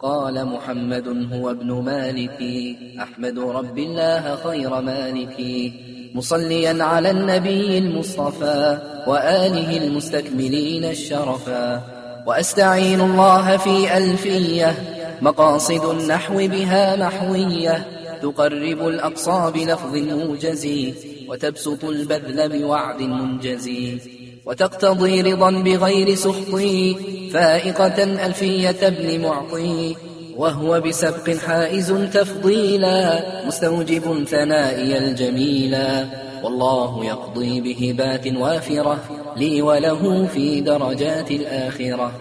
قال محمد هو ابن مالك. أحمد رب الله خير مالك. مصليا على النبي المصطفى وآله المستكملين الشرفا. وأستعين الله في ألفية. مقاصد النحو بها محوية. تقرب الأقصى بلفظ موجز وتبسط البذل بوعد منجز. وتقتضي رضا بغير سخط. فائقة ألفية ابن معطي وهو بسبق حائز تفضيلا مستوجب ثنائي الجميلا والله يقضي بهبات وافرة لي وله في درجات الآخرة.